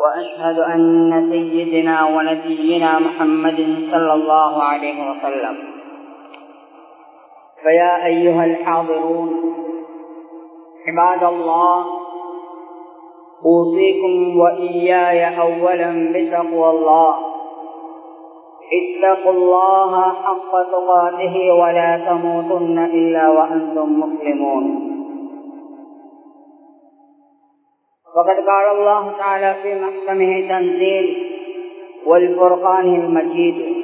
وأشهد أن سيدنا ونبينا محمد صلى الله عليه وسلم. فيا أيها الحاضرون عباد الله أوصيكم وإياي أولا بتقوى الله. اتقوا الله حق تقاته ولا تموتن إلا وأنتم مسلمون. وقد قال الله تعالى في محكمه تنزيل والفرقان المجيد.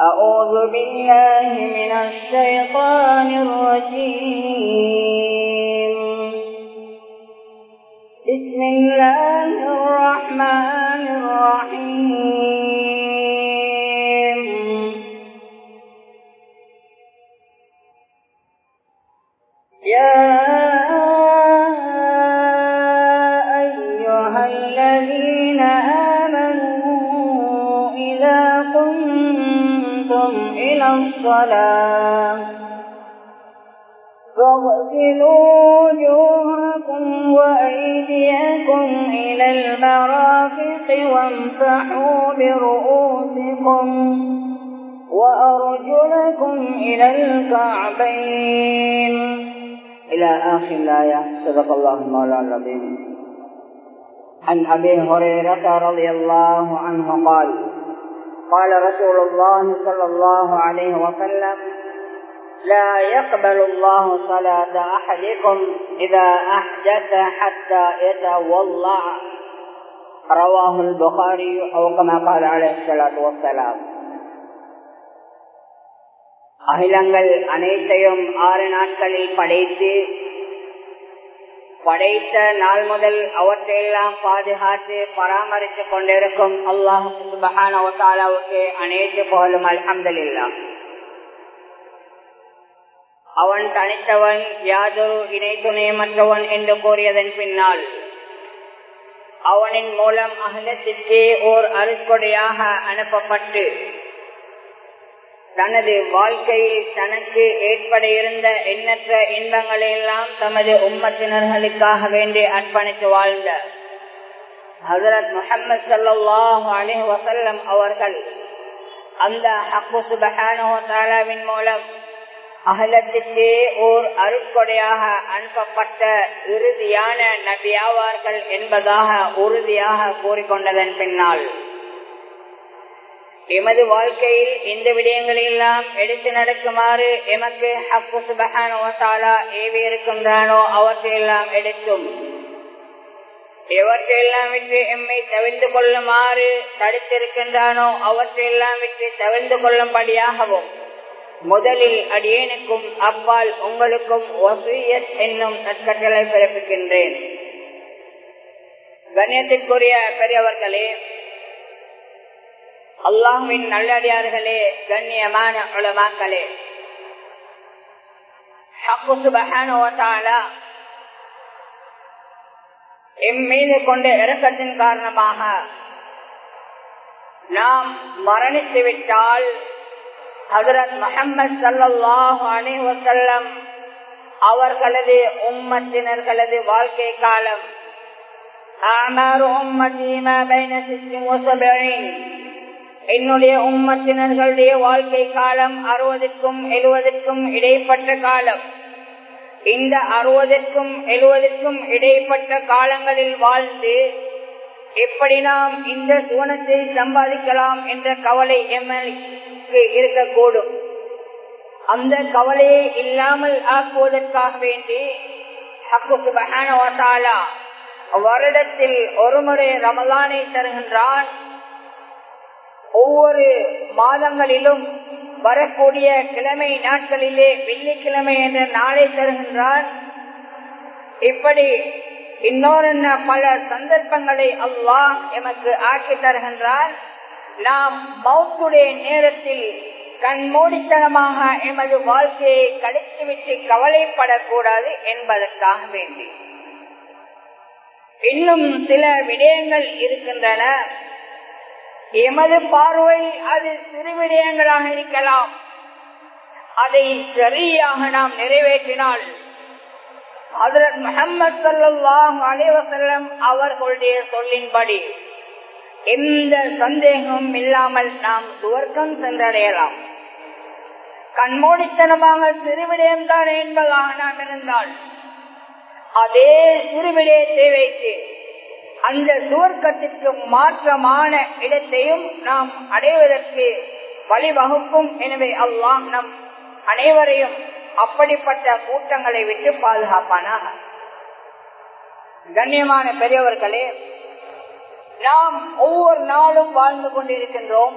أعوذ بالله من الشيطان الرجيم. بسم الله الرحمن الرحيم. المرافق وامسحوا برؤوسكم وأرجلكم إلى الكعبين. إلى آخر الآية. صدق الله المولى العظيم. عن أبي هريرة رضي الله عنه قال قال رسول الله صلى الله عليه وسلم لا يقبل الله صلاة أحدكم إذا أحدث حتى يتولع. رواه البخاري أو كما قال عليه الصلاة والسلام அகிலங்கள் அனைத்தையும் ஆறு நாட்களில் படைத்து படைத்த நாள் முதல் அவற்றையெல்லாம் பாதுகாத்து பராமரித்துக் கொண்டிருக்கும் அல்லாஹு சுபஹானவுக்கு அனைத்து புகழும் அலமதுல்லா அவன் தனித்தவன் யாதொரு இணை துணையமற்றவன் என்று கூறியதன் பின்னால் அவனின் மூலம் அகலத்திற்கே ஓர் அருட்கொடையாக அனுப்பப்பட்டு தனது வாழ்க்கையில் தனக்கு ஏற்பட இருந்த எண்ணற்ற இன்பங்களை எல்லாம் தமது உம்மத்தினர்களுக்காக வேண்டி அர்ப்பணித்து வாழ்ந்த ஹசரத் முகமது சல்லாஹ் அலி வசல்லம் அவர்கள் அந்த ஹப்பு சுபஹானுவின் மூலம் அகலத்திற்கே ஓர் அருட்கொடையாக அனுப்பப்பட்ட இறுதியான நபியாவார்கள் என்பதாக உறுதியாக கூறிக்கொண்டதன் பின்னால். எமது வாழ்க்கையில் இந்த விடயங்களெல்லாம் எடுத்து நடக்குமாறு எமக்கு ஹக்கு சுபகானோசாலா ஏவி இருக்கின்றானோ அவற்றையெல்லாம் எடுத்தும். எவற்றையெல்லாம் விட்டு எம்மை தவிர்த்து கொள்ளுமாறு தடுத்திருக்கின்றானோ அவற்றையெல்லாம் விட்டு தவிர்த்து கொள்ளும்படியாகவும் முதலில் அடியேனுக்கும் அப்பால் உங்களுக்கும் வசூயத் என்னும் நற்கட்டளை பிறப்பிக்கின்றேன். கண்ணியத்திற்குரிய பெரியவர்களே அல்லாஹின் நல்லடியார்களே கண்ணியமான உளமாக்களே எம் மீது கொண்ட இறக்கத்தின் காரணமாக நாம் மரணித்து விட்டால் ஹசரத் முகமது சல்லாஹு அலி வசல்லம் அவர்களது உம்மத்தினர்களது வாழ்க்கை காலம். என்னுடைய உம்மத்தினர்களுடைய வாழ்க்கை காலம் அறுபதுக்கும் எழுபதுக்கும் இடைப்பட்ட காலம். இந்த அறுபதுக்கும் எழுபதுக்கும் இடைப்பட்ட காலங்களில் வாழ்ந்து எப்படி நாம் இந்த சுவனத்தை சம்பாதிக்கலாம் என்ற கவலை எம்எல்க்கு இருக்கக்கூடும். அந்த கவலையை இல்லாமல் ஆக்குவதற்காக வேண்டி வருடத்தில் ஒருமுறை ரமலானை தருகின்றான். ஒவ்வொரு மாதங்களிலும் வரக்கூடிய கிழமை நாட்களிலே வெள்ளிக்கிழமை என்ற நாளை தருகின்றான். இப்படி இன்னொரு பல சந்தர்ப்பங்களை அல்லாஹ் எமக்கு ஆக்கி தருகின்றார் நாம் மௌத்துடைய நேரத்தில் கண்மூடித்தனமாக எமது வாழ்க்கையை கழித்துவிட்டு கவலைப்படக்கூடாது என்பதற்காக வேண்டி. இன்னும் சில விடயங்கள் இருக்கின்றன. எமது பார்வை அது சிறு விடயங்களாக இருக்கலாம். அதை சரியாக நாம் நிறைவேற்றினால் அதற்கு முகமது சல்லாஹ் அலைவசல்லம் அவர்களுடைய சொல்லின்படி எந்த சந்தேகமும் இல்லாமல் நாம் துவர்க்கம் சென்றடையலாம். கண்மூடித்தனமாக சிறுவிடயம்தான் என்பதாக நாம் இருந்தால் அதே சிறுவிடயத்தை வைத்து அந்த சுவர்க்கத்திற்கு மாற்றமான இடத்தையும் நாம் அடைவதற்கு வழிவகுக்கும். எனவே அல்லாம் நம் அனைவரையும் அப்படிப்பட்ட கூட்டங்களை விட்டு பாதுகாப்பானாக. கண்ணியமான பெரியவர்களே நாம் ஒவ்வொரு நாளும் வாழ்ந்து கொண்டிருக்கின்றோம்.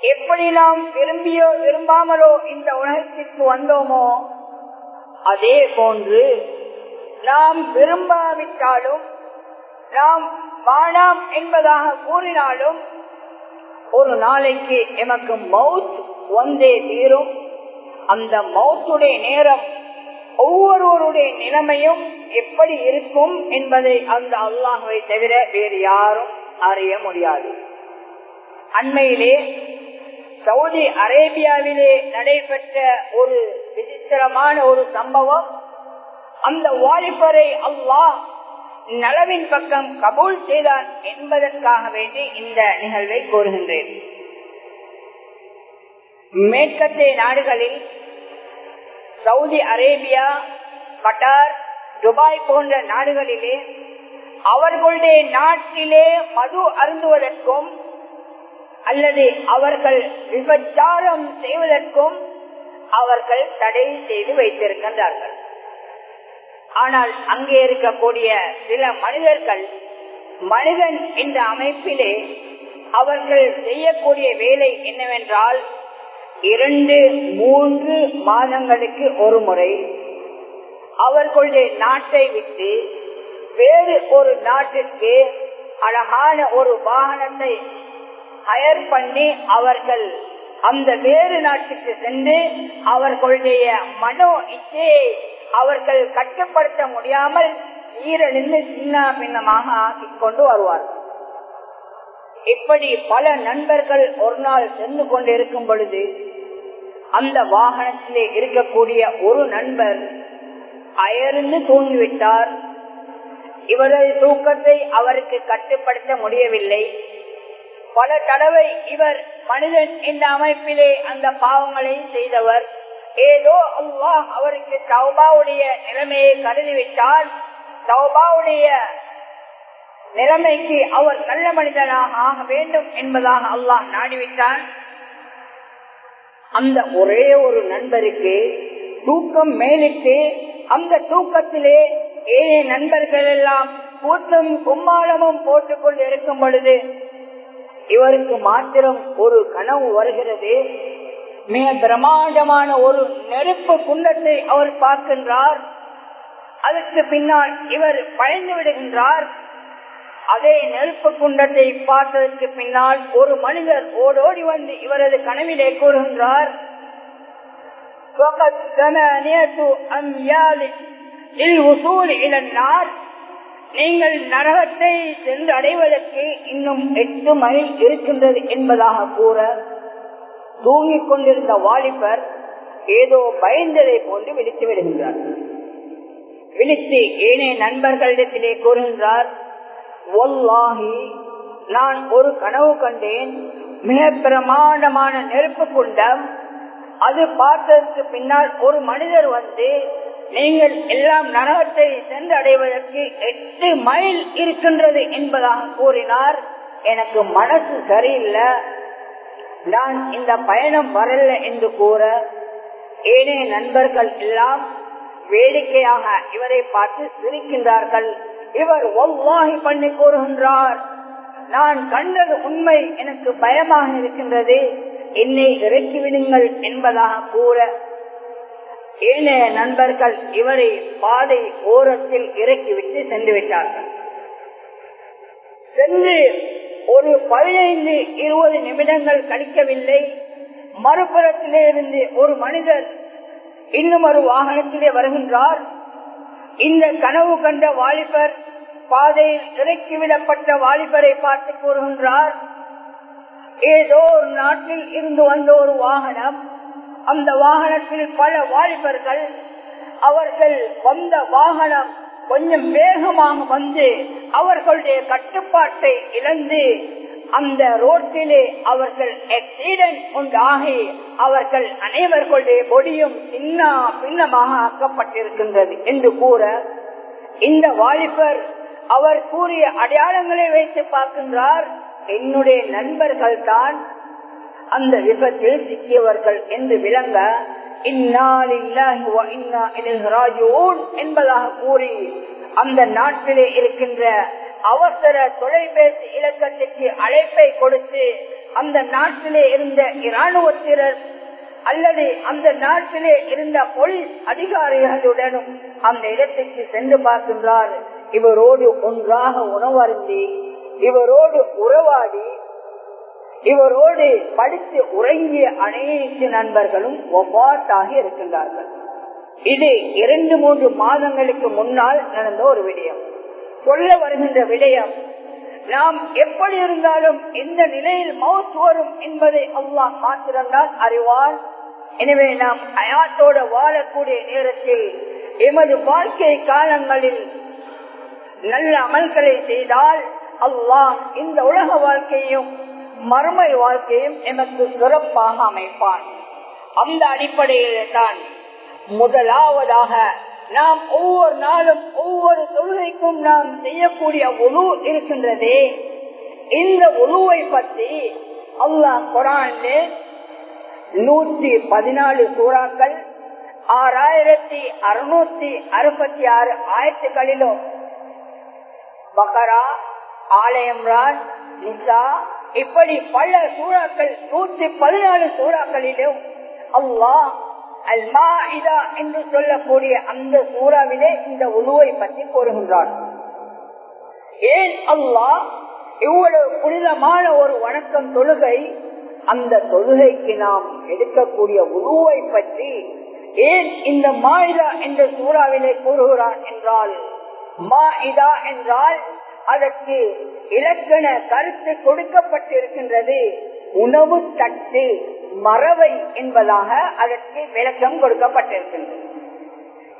எப்படி நாம் விரும்பியோ விரும்பாமலோ இந்த உலகத்திற்கு வந்தோமோ அதே போன்று நாம் விரும்பாவிட்டாலும் நாம் வாழாம் என்பதாக கூறினாலும் ஒரு நாளைக்கு எமக்கு மவுத் வந்தே தீரும். அந்த மௌத்துடைய நேரம் ஒவ்வொருவருடைய நிலைமையும் எப்படி இருக்கும் என்பதை அந்த அல்லாஹுவை தவிர வேறு யாரும் அறிய முடியாது. அண்மையிலே சவுதி அரேபியாவிலே நடைபெற்ற ஒரு விசித்திரமான ஒரு சம்பவம். அந்த வாலிபரை அல்லாஹ் நலவின் பக்கம் கபூல் செய்தான் என்பதற்காக வேண்டி இந்த நிகழ்வை கோருகின்றேன் மேற்கத்திய நாடுகளில் சவுதி அரேபியா கட்டார் துபாய் போன்ற நாடுகளிலே அவர்களுடைய நாட்டிலே மது அருந்துவதற்கும் அல்லது அவர்கள் விபச்சாரம் செய்வதற்கும் அவர்கள் தடை செய்து வைத்திருக்கின்றார்கள். ஆனால் அங்கே இருக்கக்கூடிய சில மனிதர்கள் மனிதன் என்ற அமைப்பிலே அவர்கள் செய்யக்கூடிய வேலை என்னவென்றால் இரண்டு மூன்று மாதங்களுக்கு ஒரு முறை அவர்களுடைய நாட்டை விட்டு வேறு ஒரு நாட்டிற்கு அழகான ஒரு வாகனத்தை ஹயர் பண்ணி அவர்கள் அந்த வேறு நாட்டுக்கு சென்று அவர்களுடைய மனோ இச்சையை அவர்கள் கட்டுப்படுத்த முடியாமல் ஈரலிருந்து சின்ன பின்னமாக ஆக்கிக் கொண்டு வருவார்கள். இப்படி பல நண்பர்கள் ஒரு நாள் சென்று கொண்டிருக்கும் பொழுது அந்த வாகனத்திலே இருக்கக்கூடிய ஒரு நண்பர் அயர்ந்து தூங்கிவிட்டார். இவரது தூக்கத்தை அவருக்கு கட்டுப்படுத்த முடியவில்லை. பல தடவை இவர் மனிதன் இந்த அமைப்பிலே அந்த பாவங்களை செய்தவர். ஏதோ அல்லாஹ் அவருக்கு தௌபாவுடைய நிலைமையை கருதிவிட்டால் தௌபாவுடைய நிலைமைக்கு அவர் நல்ல மனிதனாக ஆக வேண்டும் என்பதாக அல்லாஹ் நாடிவிட்டான். அந்த ஒரே ஒரு நண்பருக்கு தூக்கம் மேலிட்டு அந்த தூக்கத்திலே ஏழை நண்பர்கள் எல்லாம் கூட்டம் கும்மாளமும் போட்டுக்கொண்டு இருக்கும் பொழுது இவருக்கு மாத்திரம் ஒரு கனவு வருகிறது. மிக பிரமாண்டமான ஒரு நெருப்பு குண்டத்தை அவர் பார்க்கின்றார். அதற்கு பின்னால் இவர் பயந்து விடுகின்றார். அதே நெருப்பு குண்டத்தை பார்த்ததற்கு பின்னால் ஒரு மனிதர் ஓடோடி வந்து இவரது கனவிலே கூறுகின்றார் நீங்கள் நரகத்தை சென்று அடைவதற்கு இன்னும் எட்டு மைல் இருக்கின்றது என்பதாக கூற தூங்கிக் கொண்டிருந்த வாலிபர் ஏதோ பயந்ததை போன்று விழித்து விடுகின்றார். விழித்து ஏனைய நண்பர்களிடத்திலே கூறுகின்றார் நான் ஒரு கனவு கண்டேன். மிக பிரமாண்டமான நெருப்பு குண்டம். அது பார்த்ததற்கு பின்னால் ஒரு மனிதர் வந்து நீங்கள் எல்லாம் நரகத்தை சென்று அடைவதற்கு எட்டு மைல் இருக்கின்றது என்பதாக கூறினார். எனக்கு மனசு சரியில்லை. நான் இந்த பயணம் வரல என்று கூற ஏனைய நண்பர்கள் எல்லாம் வேடிக்கையாக இவரை பார்த்து சிரிக்கின்றார்கள். இவர் ஒவ்வாகி பண்ணி கூறுகின்றார். நான் கண்டது உண்மை எனக்கு பயமாக இருக்கின்றது. என்னை இறக்கிவிடுங்கள் என்பதாக கூற. ஏனைய நண்பர்கள் இவரை பாதை ஓரத்தில் இறக்கிவிட்டு சென்று விட்டார்கள். சென்று ஒரு பதினைந்து இருபது நிமிடங்கள் கழிக்கவில்லை. மறுபுறத்திலே இருந்து ஒரு மனிதர் இன்னும் ஒரு வாகனத்திலே வருகின்றார். இந்த கனவு கண்ட வாலிபர் பாதையில் இறக்கிவிடப்பட்ட வாலிபரை பார்த்து கூறுகின்றார் ஏதோ ஒரு நாட்டில் இருந்து வந்த ஒரு வாகனம் அந்த வாகனத்தில் பல வாலிபர்கள் அவர்கள் வந்த வாகனம் கொஞ்சம் வேகமாக வந்து அவர்களுடைய கட்டுப்பாட்டை இழந்து அந்த ரோட்டிலே அவர்கள் ஆக்சிடென்ட் உண்டாகி அவர்கள் அனைவர்களுடைய பொடியும் சின்ன பின்னமாக ஆக்கப்பட்டிருக்கின்றது என்று கூற இந்த வாலிபர் அவர் கூறிய அடையாளங்களை வைத்து பார்க்கின்றார். என்னுடைய நண்பர்கள் தான் அந்த விபத்தில் சிக்கியவர்கள் என்று விளங்க என்பதாக கூறி அந்த நாட்டிலே இருக்கின்ற அவசர தொலைபேசி இலக்கத்திற்கு அழைப்பை கொடுத்து அந்த நாட்டிலே இருந்த இராணுவத்தினர் அல்லது அந்த நாட்டிலே இருந்த போலீஸ் அதிகாரிகளுடனும் அந்த இடத்திற்கு சென்று பார்க்கின்றார். இவரோடு ஒன்றாக உணவருந்தி இவரோடு உறவாடி இவரோடு படித்து உறங்கிய அனைத்து நண்பர்களும் ஒவ்வாட்டாக இருக்கின்றார்கள். இது இரண்டு மூன்று மாதங்களுக்கு முன்னால் நடந்த ஒரு விடயம். சொல்ல வருகின்ற விடயம் நாம் எப்படி இருந்தாலும் எந்த நிலையில் மவுத் வரும் என்பதை அல்லாஹ் மாத்திரம்தான் அறிவார். எனவே நாம் அயாத்தோட வாழக்கூடிய நேரத்தில் எமது வாழ்க்கை காலங்களில் நல்ல அமல்களை செய்தால் அல்லாஹ் இந்த உலக வாழ்க்கையும் மறுமை வாழ்க்கையும் எமக்கு சிறப்பாக அமைப்பான். அந்த அடிப்படையில் தான் முதலாவதாக நாம் ஒவ்வொரு நாளும் ஒவ்வொரு தொழுகைக்கும் நாம் செய்யக்கூடிய ஒழு இருக்கின்றதே. இந்த ஒழுவை பற்றி அல்லாஹ் குரான் நூற்றி பதினாலு சூறாக்கள் ஆறாயிரத்தி அறுநூத்தி அறுபத்தி ஆறு ஆயிரத்துகளிலும் பகரா ஆலயம்ரான் நிசா இப்படி பல சூறாக்கள் நூற்றி பதினாலு சூறாக்களிலும் அல்லாஹ் அல்மாஇதா என்று சொல்லக்கூடிய அந்த சூறாவிலே இந்த உருவை பற்றி கூறுகின்றான். ஏன் அல்லாஹ் இவ்வளவு புனிதமான ஒரு வணக்கம் தொழுகை அந்த தொழுகைக்கு நாம் எடுக்கக்கூடிய உருவை பற்றி ஏன் இந்த மாயிதா என்ற சூறாவிலே கூறுகிறான் என்றால் மாயிதா என்றால் அதற்கு இலக்கண கருத்து கொடுக்கப்பட்டிருக்கின்றது. உணவு தட்டு மறவை என்பதாக அதற்கு விளக்கம் கொடுக்கப்பட்டிருக்கின்றது.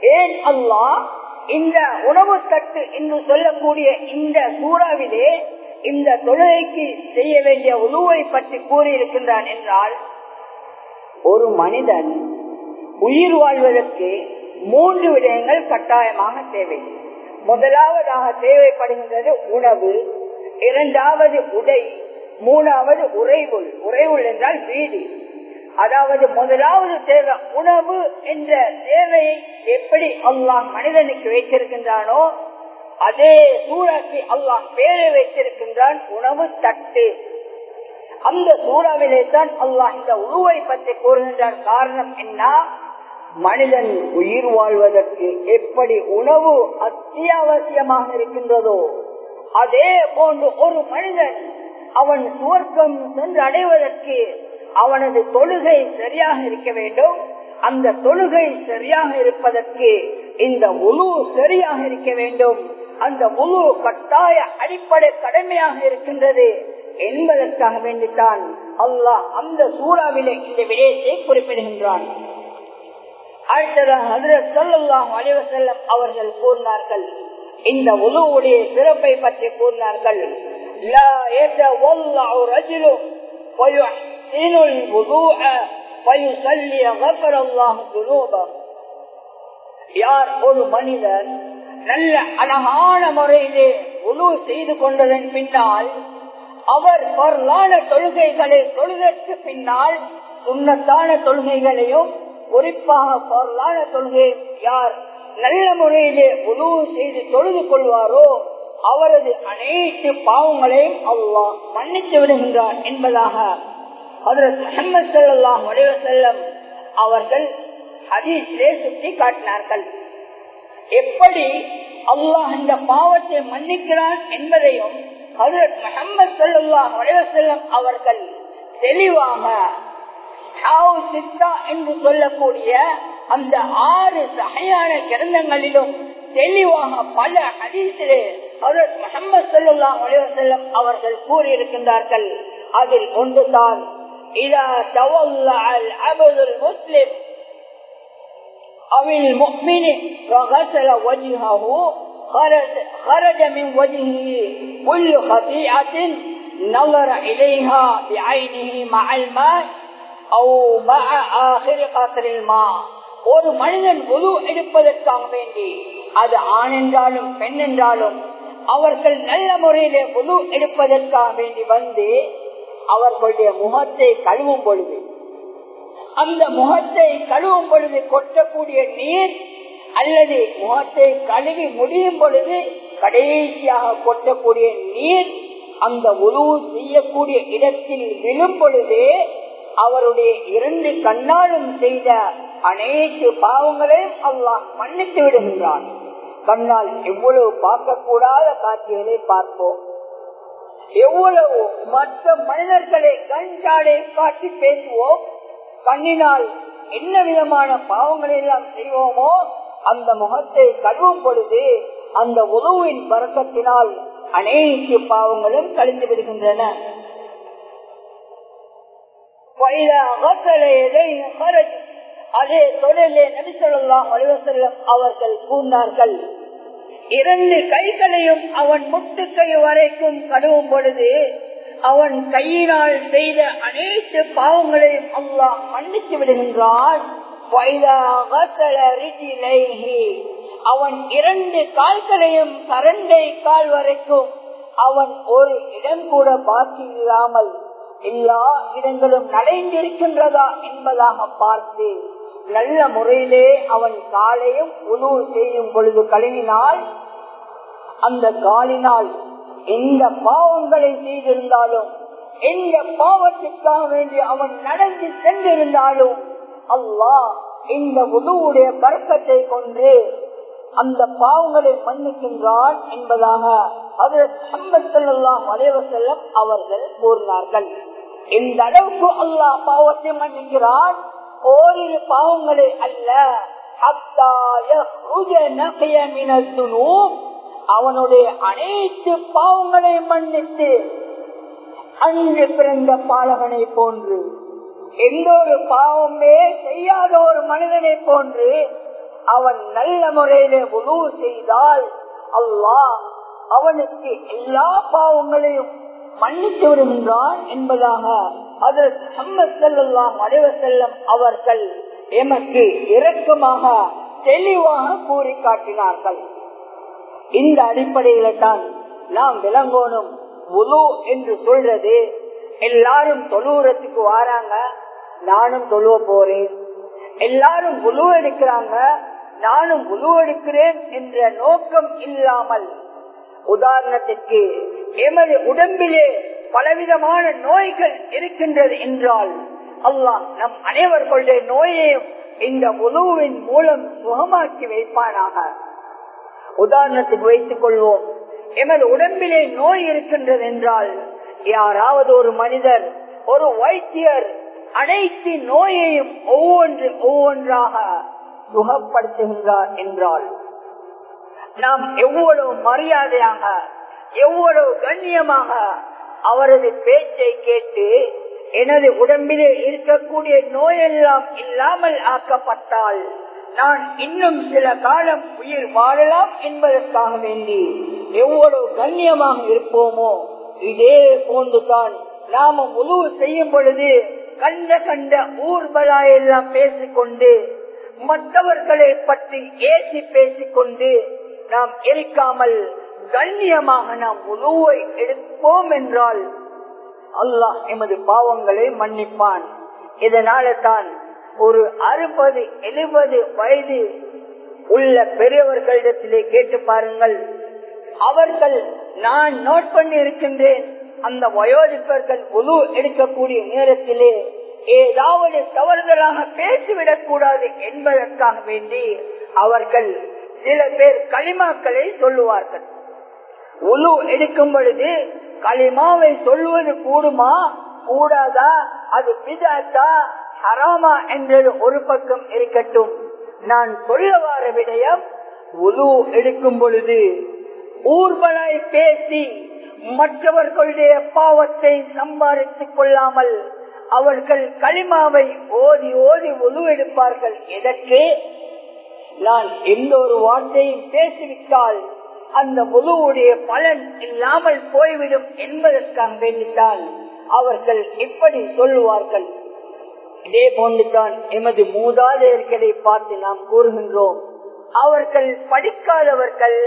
ஏன் அல்லாஹ் இந்த உணவு தட்டு என்று சொல்லக்கூடிய இந்த சூறாவிலே இந்த தொழுகைக்கு செய்ய வேண்டிய உணவை பற்றி கூறியிருக்கின்றான் என்றால் ஒரு மனிதன் உயிர் வாழ்வதற்கு மூன்று விடயங்கள் கட்டாயமாக தேவை. முதலாவதாக தேவைப்படுகின்றது உணவு இரண்டாவது உடை மூணாவது உறைவுள். உறைவுள் என்றால் வீடு அதாவது முதலாவது தேவை உணவு என்ற தேவையை எப்படி அல்லாஹ் மனிதனுக்கு வைத்திருக்கின்றானோ அதே சூறாக்கு அல்லாஹ் பேரை வைத்திருக்கின்றான் உணவு தட்டு. அந்த சூறாவிலே தான் அல்லாஹ் இந்த உருவை பற்றி கூறுகின்றான். காரணம் என்ன? மனிதன் உயிர் வாழ்வதற்கு எப்படி உணவு அத்தியாவசியமாக இருக்கின்றதோ அதே போன்று ஒரு மனிதன் அவன் சுவர்க்கம் சென்று அடைவதற்கு அவனது தொழுகை சரியாக இருக்க வேண்டும். அந்த தொழுகை சரியாக இருப்பதற்கு இந்த உழு சரியாக இருக்க வேண்டும். அந்த முழு கட்டாய அடிப்படை கடமையாக இருக்கின்றது என்பதற்காக வேண்டித்தான் அல்லாஹ் அந்த சூறாவிலே இந்த விடயத்தை குறிப்பிடுகின்றான். அவர்கள் கூறினார்கள் இந்த உணவுடைய சிறப்பை பற்றி கூறினார்கள். யார் ஒரு மனிதன் நல்ல அழகான முறையிலே உணவு செய்து கொண்டதன் பின்னால் அவர் பொருளான தொழுகைகளை தொழுகைக்கு பின்னால் சுண்ணத்தான தொழுகைகளையும் குறிப்பாக பொருளான தொழுகை யார் நல்ல முறையிலே உணவு செய்து தொழுது கொள்வாரோ அவரது அனைத்து பாவங்களையும் அல்லாஹ் மன்னித்து விடுகின்றார் என்பதாக முகமது செல்லாம் செல்லம் அவர்கள் ஹதீஸிலே சுட்டி காட்டினார்கள் எப்படி அல்லாஹ் இந்த பாவத்தை மன்னிக்கிறான் என்பதையும் ஹசரத் முகமது சல்லாஹ் செல்லம் அவர்கள் தெளிவாக என்று சொல்லக்கூடிய அந்த ஆறு சகையான கிரந்தங்களிலும் தெளிவாக பல ஹதீசிலே முகமது சல்லாஹ் செல்லம் அவர்கள் கூறியிருக்கின்றார்கள் அதில் ஒன்றுதான் இதா தவல்லால் அபதுல் முஸ்லிம் أو المؤمن وغسل وجهه خرج, خرج من وجهه كل خطيئة نظر إليها بعينه مع الماء أو مع آخر قطر الماء ஒரு மனிதன் உது எடுப்பதற்காக வேண்டி அது ஆண் என்றாலும் பெண் என்றாலும் அவர்கள் நல்ல முறையிலே உது எடுப்பதற்காக வேண்டி வந்து அவர்களுடைய முகத்தை கழுவும் பொழுது அந்த முகத்தை கழுவும் பொழுது கொட்டக்கூடிய நீர் அல்லது முகத்தை கழுவி முடியும் பொழுது கடைசியாக கொட்டக்கூடிய நீர் அந்த உருவு செய்யக்கூடிய இடத்தில் விழும் பொழுது அவருடைய இரண்டு கண்ணாலும் செய்த அனைத்து பாவங்களையும் அல்லாஹ் மன்னித்து விடுகின்றான். கண்ணால் எவ்வளவு பார்க்கக்கூடாத காட்சிகளை பார்ப்போம். எவ்வளவு மற்ற மனிதர்களை கஞ்சாடை காட்டி பேசுவோம். கண்ணினால் என்ன விதமான பாவங்களை எல்லாம் செய்வோமோ அந்த முகத்தை கழுவும் பொழுது அந்த உதவின் பறக்கத்தினால் அனைத்து பாவங்களும் கழிந்து விடுகின்றன. அதே தொடரிலே நபிசல்லாம் வலிவசல்லம் அவர்கள் கூர்ந்தார்கள் இரண்டு கைகளையும் அவன் முட்டுக்கை வரைக்கும் கழுவும் பொழுது அவன் கையினால் செய்த அனைத்து பாவங்களையும் அல்லாஹ் மன்னித்து விடுகின்றான். அவன் இரண்டு கால்களையும் கரண்டை கால் வரைக்கும் அவன் ஒரு இடம் கூட பாக்கி இல்லாமல் எல்லா இடங்களும் நடைந்திருக்கின்றதா என்பதாக பார்த்து நல்ல முறையிலே அவன் காலையும் உணவு செய்யும் பொழுது கழுவினால் அந்த காலினால் எந்த பாவங்களை செய்திருந்தாலும் எந்த பாவத்திற்காக வேண்டி அவன் நடந்து சென்றிருந்தாலும் அல்லாஹ் இந்த உதவுடைய பறக்கத்தை கொண்டு அந்த பாவங்களை மன்னிக்கின்றான் என்பதாக அலைவசல்லம் அவர்கள் கூறினார்கள். இந்த அளவுக்கு அல்லாஹ் பாவத்தை மன்னிக்கிறான். ஓரிரு பாவங்களை அல்ல. அவனுடைய அனைத்து பாவங்களையும் மன்னித்து அன்று பிறந்த பாலகனை போன்று எந்த ஒரு பாவமே செய்யாத ஒரு மனிதனை போன்று அவன் நல்ல முறையில உணவு செய்தால் அல்லாஹ் அவனுக்கு எல்லா பாவங்களையும் மன்னித்து விடுகின்றான் என்பதாக அதற்கு அவர்கள் எமக்கு இறக்கமாக தெளிவாக கூறி காட்டினார்கள். இந்த அடிப்படையில தான் நாம் விளங்கோனும் முழு என்று சொல்றது. எல்லாரும் தொழுவுறதுக்கு வாராங்க. நானும் தொழுவ போறேன். எல்லாரும் உழு எடுக்கிறாங்க. நானும் உழு எடுக்கிறேன் என்ற நோக்கம் இல்லாமல் உதாரணத்திற்கு எமது உடம்பிலே பலவிதமான நோய்கள் இருக்கின்றது என்றால் அல்லாஹ் நம் அனைவர்களுடைய நோயையும் இந்த உதவுவின் மூலம் சுகமாக்கி வைப்பானாக. உதாரணத்துக்கு வைத்துக் கொள்வோம். எமது உடம்பிலே நோய் இருக்கின்றது என்றால் யாராவது ஒரு மனிதர் ஒரு வைத்தியர் அனைத்து நோயையும் ஒவ்வொன்று ஒவ்வொன்றாக சுகப்படுத்துகின்றார் என்றால் நாம் எவ்வளவு மரியாதையாக எவ்வளவு கண்ணியமாக அவரது பேச்சை கேட்டு எனது உடம்பிலே இருக்கக்கூடிய நோயெல்லாம் இல்லாமல் ஆக்கப்பட்டால் நான் இன்னும் சில காலம் உயிர் வாழலாம் என்பதற்காக வேண்டி எவ்வளவு கண்ணியமாக இருப்போமோ இதே போன்றுதான் நாம உதவு செய்யும் பொழுது கண்ட கண்ட ஊர்வலாயெல்லாம் பேசிக்கொண்டு மற்றவர்களை பற்றி ஏசி பேசிக்கொண்டு நாம் எரிக்காமல் கண்ணியமாக நாம் உணவை எடுப்போம் என்றால் அல்லாஹ் எமது பாவங்களை மன்னிப்பான். இதனால தான் ஒரு அறுபது எழுபது வயது உள்ள பெரியவர்களிடத்திலே கேட்டு பாருங்கள். அவர்கள் நான் நோட் பண்ணி இருக்கின்றேன் அந்த வயோதிப்பர்கள் உது எடுக்கக்கூடிய நேரத்திலே ஏதாவது தவறுதலாக பேசிவிடக் கூடாது என்பதற்காக வேண்டி அவர்கள் சில பேர் களிமாக்களை சொல்லுவார்கள். உழு எடுக்கும் பொழுது களிமாவை சொல்வது கூடுமா? கூடாதா? அது பிதாத்தா? ஹராமா என்றது ஒரு பக்கம் இருக்கட்டும். நான் சொல்ல வார விடயம் உழு எடுக்கும் பொழுது ஊர்வலாய் பேசி மற்றவர்களுடைய பாவத்தை சம்பாதித்துக் கொள்ளாமல் அவர்கள் களிமாவை ஓதி ஓதி உலு எடுப்பார்கள். எதற்கு? நான் எந்த ஒரு வார்த்தையும் பேசிவிட்டால் அந்த முழுவுடைய பலன் இல்லாமல் போய்விடும் என்பதற்காக வேண்டித்தான் அவர்கள் இப்படி சொல்லுவார்கள். இதே போன்றுதான் எமது மூதாதையர்களை பார்த்து நாம் கூறுகின்றோம். அவர்கள் படிக்காதவர்கள்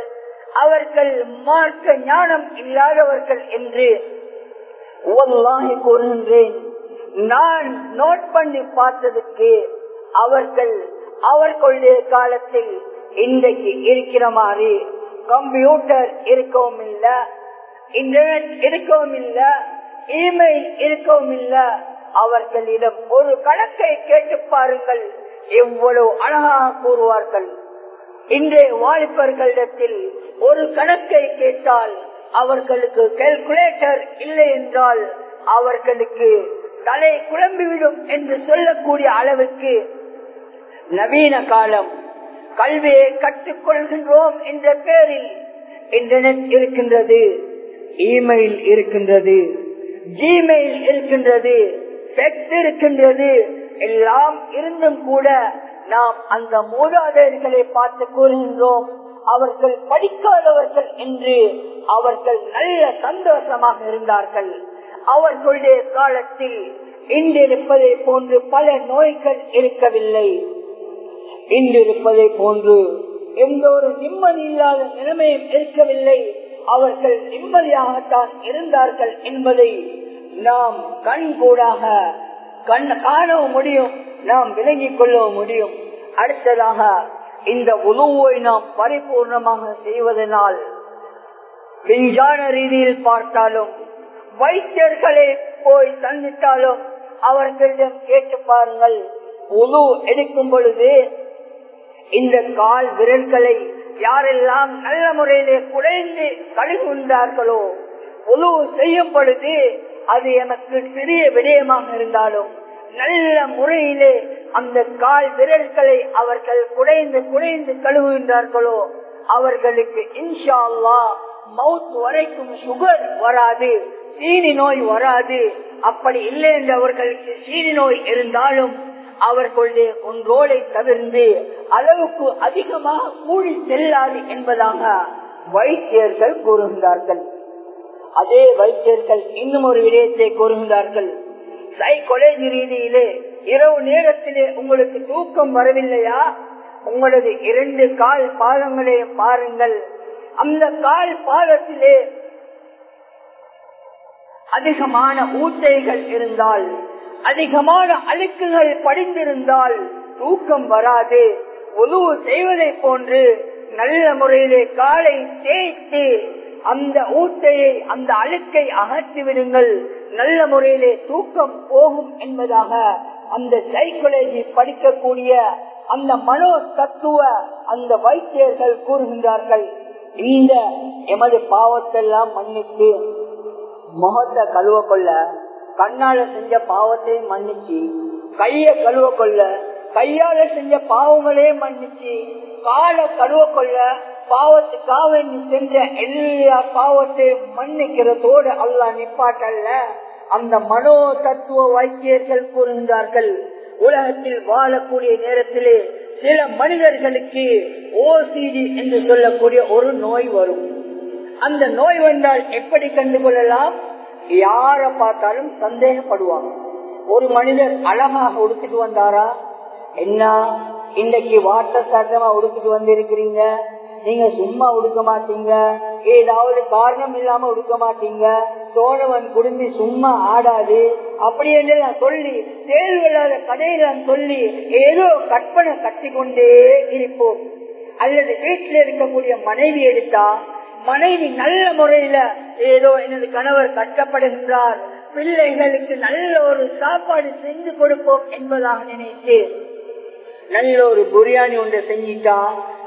அவர்கள் மார்க்க ஞானம் இல்லாதவர்கள் என்று ஒல்லாகி கூறுகின்றேன். நான் நோட் பண்ணி பார்த்ததுக்கு அவர்கள் அவர்களுடைய காலத்தில் இன்றைக்கு இருக்கிற மாதிரி கம்ப்யூட்டர் இருக்கவும் இல்ல இன்டர்நெட் இருக்கவும் இல்ல இமெயில் இருக்கவும் இல்ல அவர்களிடம் ஒரு கணக்கை கேட்டு பாருங்கள். எவ்வளவு அழகாக கூறுவார்கள். இன்றைய வாலிபர்களிடத்தில் ஒரு கணக்கை கேட்டால் அவர்களுக்கு கேல்குலேட்டர் இல்லை என்றால் அவர்களுக்கு தலை குழம்பிவிடும் என்று சொல்லக்கூடிய அளவுக்கு நவீன காலம் கல்வியை கற்றுக்கொள்கின்றோம் என்ற பெயரில் இன்டர்நெட் இருக்கின்றது இமெயில் இருக்கின்றது ஜிமெயில் இருக்கின்றது பெக்ஸ் இருக்கின்றது எல்லாம் இருந்தும் கூட நாம் அந்த மூதாதையர்களை பார்த்து கூறுகின்றோம். அவர்கள் படிக்காதவர்கள் என்று அவர்கள் நல்ல சந்தோஷமாக இருந்தார்கள். அவர்களுடைய காலத்தில் இன்றிருப்பதை போன்று பல நோய்கள் இருக்கவில்லை. இன்றிருப்பதை போன்று எந்த ஒரு நிம்மதி இல்லாத நிலைமையும் இருக்கவில்லை. அவர்கள் நிம்மதியாகத்தான் இருந்தார்கள் என்பதை நாம் கண் கூடாக கண் காணவும் முடியும் நாம் விளங்கிக் கொள்ளவும் முடியும். அடுத்ததாக இந்த உணவை நாம் பரிபூர்ணமாக செய்வதனால் விஞ்ஞான ரீதியில் பார்த்தாலும் வைத்தியர்களை போய் சந்தித்தாலும் அவர்களிடம் கேட்டு பாருங்கள். உணவு எடுக்கும் பொழுது இந்த கால் விரல்களை யாரெல்லாம் நல்ல முறையிலே குறைந்து கழுகுகின்றார்களோ உணவு செய்யும் பொழுது அது எனக்கு சிறிய விடயமாக இருந்தாலும் நல்ல முறையிலே அந்த கால் விரல்களை அவர்கள் குறைந்து குறைந்து கழுவுகின்றார்களோ அவர்களுக்கு இன்ஷா அல்லா மவுத் வரைக்கும் சுகர் வராது சீனி நோய் வராது. அப்படி இல்லை என்று அவர்களுக்கு சீனி நோய் இருந்தாலும் அவர்களுடைய ஒன்றோடை தவிர்ந்து அளவுக்கு அதிகமாக கூடி செல்லாது என்பதாக வைத்தியர்கள் கூறுகின்றார்கள். அதே வைத்தியர்கள் இன்னும் ஒரு விடயத்தை கூறுகின்றார்கள். சைக்கொலை ரீதியிலே இரவு நேரத்திலே உங்களுக்கு தூக்கம் வரவில்லையா? உங்களது இரண்டு கால் பாதங்களே பாருங்கள். அந்த கால் பாதத்திலே அதிகமான ஊட்டைகள் இருந்தால் அதிகமான அழுக்குகள் படிந்திருந்தால் தூக்கம் வராது. உதவு செய்வதை போன்று நல்ல முறையிலே காலை தேய்த்து அந்த ஊட்டையை அந்த அழுக்கை அகற்றி விடுங்கள் நல்ல முறையிலே தூக்கம் போகும் என்பதாக அந்த சைக்கோலஜி படிக்கக்கூடிய அந்த மனோ தத்துவ அந்த வைத்தியர்கள் கூறுகின்றார்கள். இந்த எமது பாவத்தெல்லாம் மன்னித்து முகத்தை கழுவ கொள்ள கண்ணால செஞ்ச பாவத்தை மன்னிச்சு கைய கழுவ கொள்ள கையால செஞ்ச பாவங்களே மன்னிச்சு கால கழுவ கொள்ள பாவத்துக்காக நீ சென்ற எல்லா பாவத்தை மன்னிக்கிறதோடு அல்லா நிப்பாட்டல்ல. அந்த மனோ தத்துவ வைத்தியர்கள் கூறுகின்றார்கள் உலகத்தில் வாழக்கூடிய நேரத்திலே சில மனிதர்களுக்கு ஓசிடி என்று சொல்லக்கூடிய ஒரு நோய் வரும். அந்த நோய் வந்தால் எப்படி கண்டுகொள்ளலாம்? யார பார்த்தாலும் சந்தேகப்படுவாங்க. ஒரு மனிதர் அழகாக உடுத்திட்டு வந்தாரா? என்ன? இன்னைக்கு வார்த்தை சாட்டமா உடுத்திட்டு வந்திருக்கிறீங்க? நீங்க சும்மா உடுக்க மாட்டீங்க. ஏதாவது காரணம் இல்லாம உடுக்க மாட்டீங்க. சோழவன் குடும்பி சும்மா ஆடாது. அப்படி என்று நான் சொல்லி தேர்வில்லாத கதையில நான் சொல்லி ஏதோ கற்பனை கட்டி கொண்டே இருப்போம். அல்லது வீட்டில் இருக்கக்கூடிய மனைவி எடுத்தா மனைவி நல்ல முறையில ஏதோ எனது கணவர் கஷ்டப்படுகின்றார் பிள்ளைகளுக்கு நல்ல ஒரு சாப்பாடு செஞ்சு கொடுப்போம் என்பதாக நினைத்து நல்ல ஒரு பிரியாணி ஒன்றை செஞ்சிட்டா